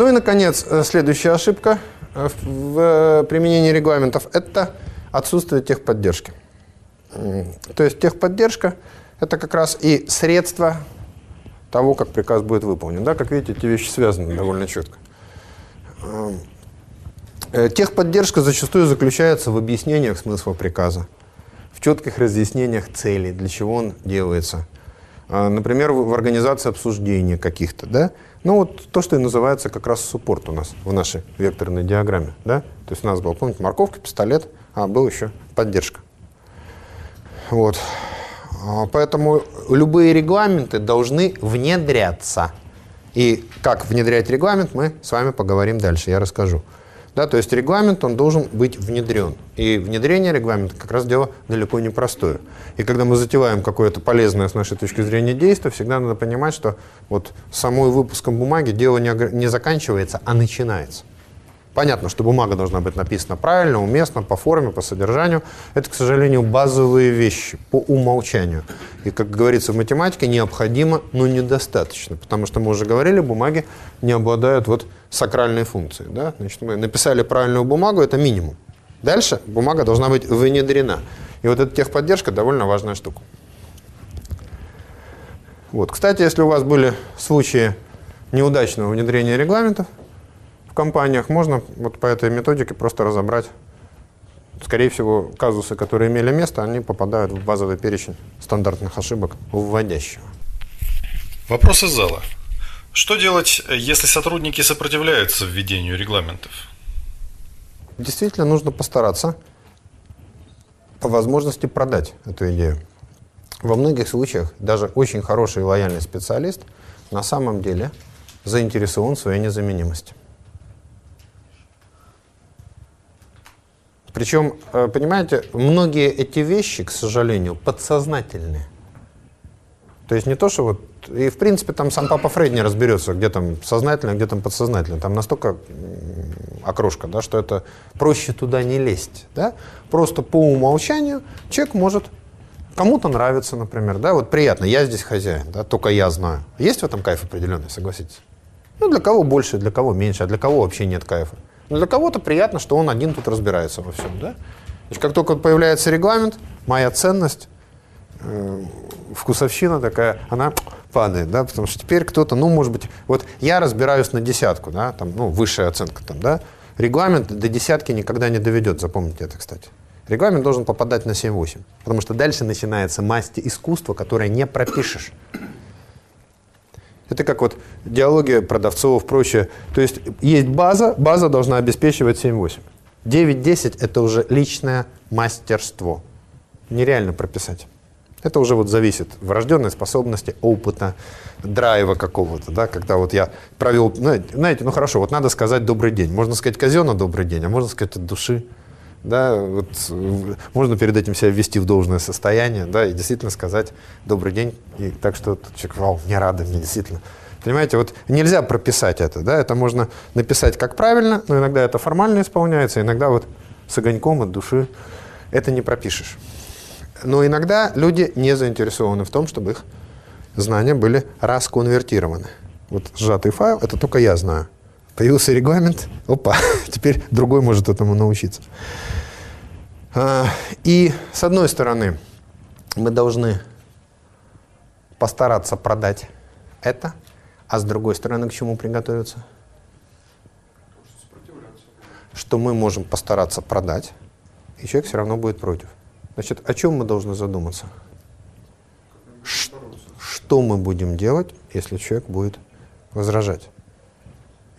Ну и, наконец, э, следующая ошибка э, в применении регламентов – это отсутствие техподдержки. То есть техподдержка – это как раз и средство того, как приказ будет выполнен. Да, как видите, эти вещи связаны довольно четко. Э, техподдержка зачастую заключается в объяснениях смысла приказа, в четких разъяснениях целей, для чего он делается. А, например, в организации обсуждения каких-то, да? Ну, вот то, что и называется как раз суппорт у нас в нашей векторной диаграмме, да? То есть у нас был, помните, морковка, пистолет, а был еще поддержка. Вот. А, поэтому любые регламенты должны внедряться. И как внедрять регламент, мы с вами поговорим дальше, я расскажу. Да, то есть регламент, он должен быть внедрен. И внедрение регламента как раз дело далеко не простое. И когда мы затеваем какое-то полезное с нашей точки зрения действие, всегда надо понимать, что вот самой выпуском бумаги дело не, не заканчивается, а начинается. Понятно, что бумага должна быть написана правильно, уместно, по форме, по содержанию. Это, к сожалению, базовые вещи по умолчанию. И, как говорится в математике, необходимо, но недостаточно. Потому что мы уже говорили, бумаги не обладают вот сакральной функцией. Да? Значит, мы написали правильную бумагу, это минимум. Дальше бумага должна быть внедрена. И вот эта техподдержка довольно важная штука. Вот. Кстати, если у вас были случаи неудачного внедрения регламентов, компаниях можно вот по этой методике просто разобрать. Скорее всего, казусы, которые имели место, они попадают в базовый перечень стандартных ошибок вводящего. Вопрос из зала. Что делать, если сотрудники сопротивляются введению регламентов? Действительно, нужно постараться по возможности продать эту идею. Во многих случаях даже очень хороший и лояльный специалист на самом деле заинтересован в своей незаменимости. Причем, э, понимаете, многие эти вещи, к сожалению, подсознательные. То есть не то, что вот... И, в принципе, там сам папа Фрейд не разберется, где там сознательно, где там подсознательно. Там настолько окрошка, да, что это проще туда не лезть. Да? Просто по умолчанию человек может... Кому-то нравится, например, да, вот приятно, я здесь хозяин, да, только я знаю. Есть в этом кайф определенный, согласитесь? Ну, для кого больше, для кого меньше, а для кого вообще нет кайфа. Но для кого-то приятно, что он один тут разбирается во всем. Да? Значит, как только появляется регламент, моя ценность, э, вкусовщина такая, она падает, да, потому что теперь кто-то, ну, может быть, вот я разбираюсь на десятку, да, там, ну, высшая оценка там, да, регламент до десятки никогда не доведет, запомните это, кстати. Регламент должен попадать на 7-8, потому что дальше начинается масти искусства, которое не пропишешь. Это как вот диалоги продавцов, прочее. То есть есть база, база должна обеспечивать 7-8. 9-10 – это уже личное мастерство. Нереально прописать. Это уже вот зависит врожденной способности, опыта, драйва какого-то, да, когда вот я провел, знаете, ну хорошо, вот надо сказать добрый день. Можно сказать казенно добрый день, а можно сказать от души. Да, вот можно перед этим себя ввести в должное состояние, да, и действительно сказать добрый день, и так что человек, вау, мне рады, мне действительно. Понимаете, вот нельзя прописать это, да, это можно написать как правильно, но иногда это формально исполняется, иногда вот с огоньком от души это не пропишешь. Но иногда люди не заинтересованы в том, чтобы их знания были расконвертированы. Вот сжатый файл, это только я знаю. Появился регламент, опа, теперь другой может этому научиться. А, и с одной стороны, мы должны постараться продать это, а с другой стороны, к чему приготовиться? Что мы можем постараться продать, и человек все равно будет против. Значит, о чем мы должны задуматься? Что мы будем делать, если человек будет возражать?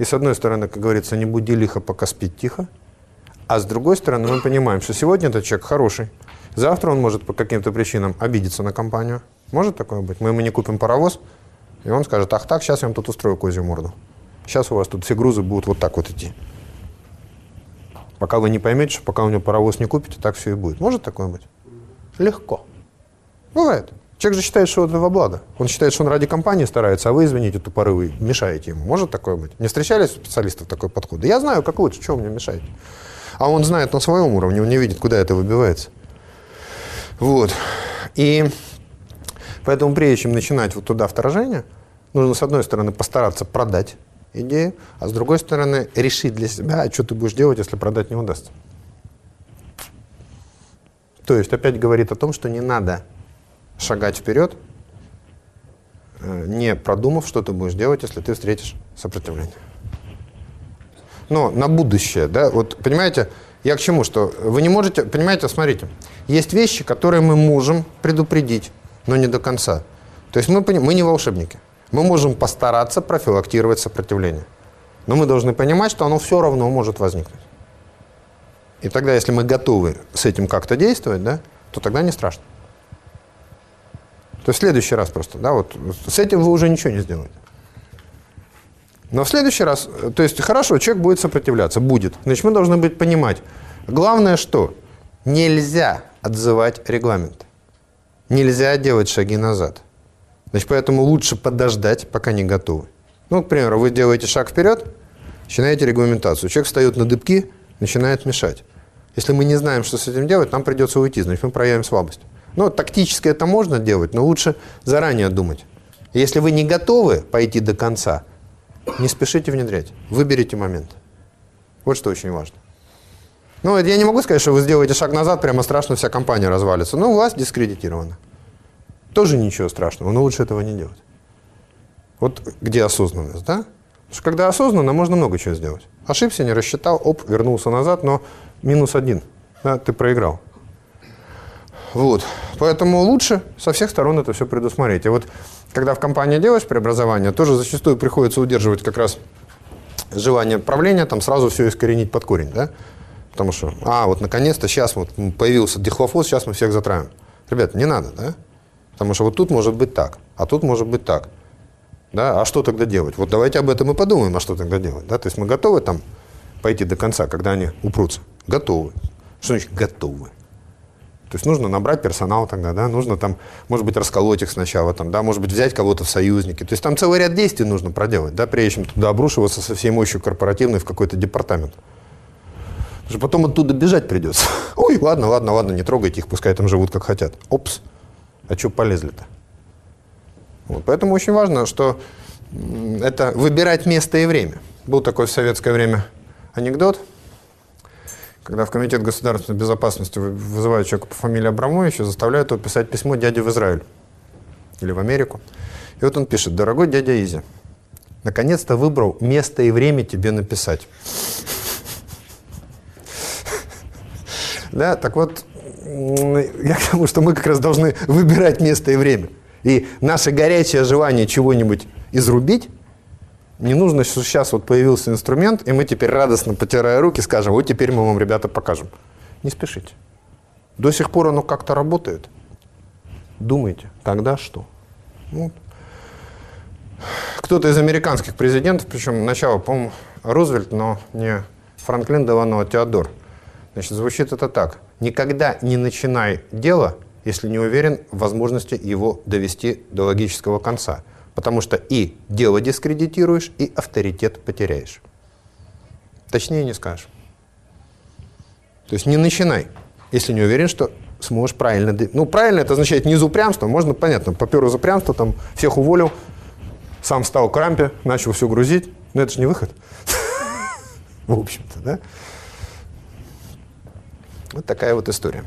И с одной стороны, как говорится, не буди лихо, пока спит тихо. А с другой стороны, мы понимаем, что сегодня этот человек хороший. Завтра он может по каким-то причинам обидеться на компанию. Может такое быть? Мы ему не купим паровоз, и он скажет, ах так, сейчас я вам тут устрою козью морду. Сейчас у вас тут все грузы будут вот так вот идти. Пока вы не поймете, что пока у него паровоз не купите, так все и будет. Может такое быть? Легко. Бывает. Человек же считает, что это во благо. Он считает, что он ради компании старается, а вы, извините, тупорывый, мешаете ему. Может такое быть? Не встречались специалистов такой подход? Да я знаю, как лучше, чего мне мешаете? А он знает на своем уровне, он не видит, куда это выбивается. Вот. И поэтому прежде чем начинать вот туда вторжение, нужно, с одной стороны, постараться продать идею, а с другой стороны решить для себя, а что ты будешь делать, если продать не удастся. То есть опять говорит о том, что не надо шагать вперед, э, не продумав, что ты будешь делать, если ты встретишь сопротивление. Но на будущее, да, вот понимаете, я к чему, что вы не можете, понимаете, смотрите, есть вещи, которые мы можем предупредить, но не до конца. То есть мы, мы не волшебники. Мы можем постараться профилактировать сопротивление. Но мы должны понимать, что оно все равно может возникнуть. И тогда, если мы готовы с этим как-то действовать, да, то тогда не страшно. То есть в следующий раз просто, да, вот с этим вы уже ничего не сделаете. Но в следующий раз, то есть хорошо, человек будет сопротивляться, будет. Значит, мы должны быть понимать. Главное что? Нельзя отзывать регламент. Нельзя делать шаги назад. Значит, поэтому лучше подождать, пока не готовы. Ну, к примеру, вы делаете шаг вперед, начинаете регламентацию. Человек встает на дыбки, начинает мешать. Если мы не знаем, что с этим делать, нам придется уйти, значит, мы проявим слабость. Ну, тактически это можно делать, но лучше заранее думать. Если вы не готовы пойти до конца, не спешите внедрять. Выберите момент. Вот что очень важно. Ну, я не могу сказать, что вы сделаете шаг назад, прямо страшно, вся компания развалится. Но власть дискредитирована. Тоже ничего страшного, но лучше этого не делать. Вот где осознанность, да? Потому что когда осознанно, можно много чего сделать. Ошибся, не рассчитал, оп, вернулся назад, но минус один. Да, ты проиграл. Вот. Поэтому лучше со всех сторон это все предусмотреть. И вот когда в компании делаешь преобразование, тоже зачастую приходится удерживать как раз желание правления, там сразу все искоренить под корень, да? Потому что, а, вот наконец-то сейчас вот появился дихлофос, сейчас мы всех затравим. Ребят, не надо, да? Потому что вот тут может быть так, а тут может быть так. Да? А что тогда делать? Вот давайте об этом и подумаем, а что тогда делать. Да? То есть мы готовы там пойти до конца, когда они упрутся? Готовы. Что значит готовы? То есть нужно набрать персонал тогда, да, нужно там, может быть, расколоть их сначала, там, да, может быть, взять кого-то в союзники. То есть там целый ряд действий нужно проделать, да, прежде чем туда обрушиваться со всей мощью корпоративной в какой-то департамент. Потому что потом оттуда бежать придется. Ой, ладно, ладно, ладно, не трогайте их, пускай там живут как хотят. Опс, а что полезли-то? Вот, поэтому очень важно, что это выбирать место и время. Был такой в советское время анекдот – когда в Комитет государственной безопасности вызывают человека по фамилии Абрамович и заставляют его писать письмо дяде в Израиль или в Америку. И вот он пишет, дорогой дядя Изи, наконец-то выбрал место и время тебе написать. Да, так вот, я к тому, что мы как раз должны выбирать место и время. И наше горячее желание чего-нибудь изрубить не нужно, что сейчас вот появился инструмент, и мы теперь радостно, потирая руки, скажем, вот теперь мы вам, ребята, покажем. Не спешите. До сих пор оно как-то работает. Думайте, когда что. Вот. Кто-то из американских президентов, причем начало, по-моему, Рузвельт, но не Франклин Делано, а Теодор. Значит, звучит это так. Никогда не начинай дело, если не уверен в возможности его довести до логического конца. Потому что и дело дискредитируешь, и авторитет потеряешь. Точнее не скажешь. То есть не начинай, если не уверен, что сможешь правильно... Ну, правильно это означает не из упрямства, можно, понятно, попер из упрямства, там, всех уволил, сам стал к рампе, начал все грузить. Но это же не выход. В общем-то, да? Вот такая вот история.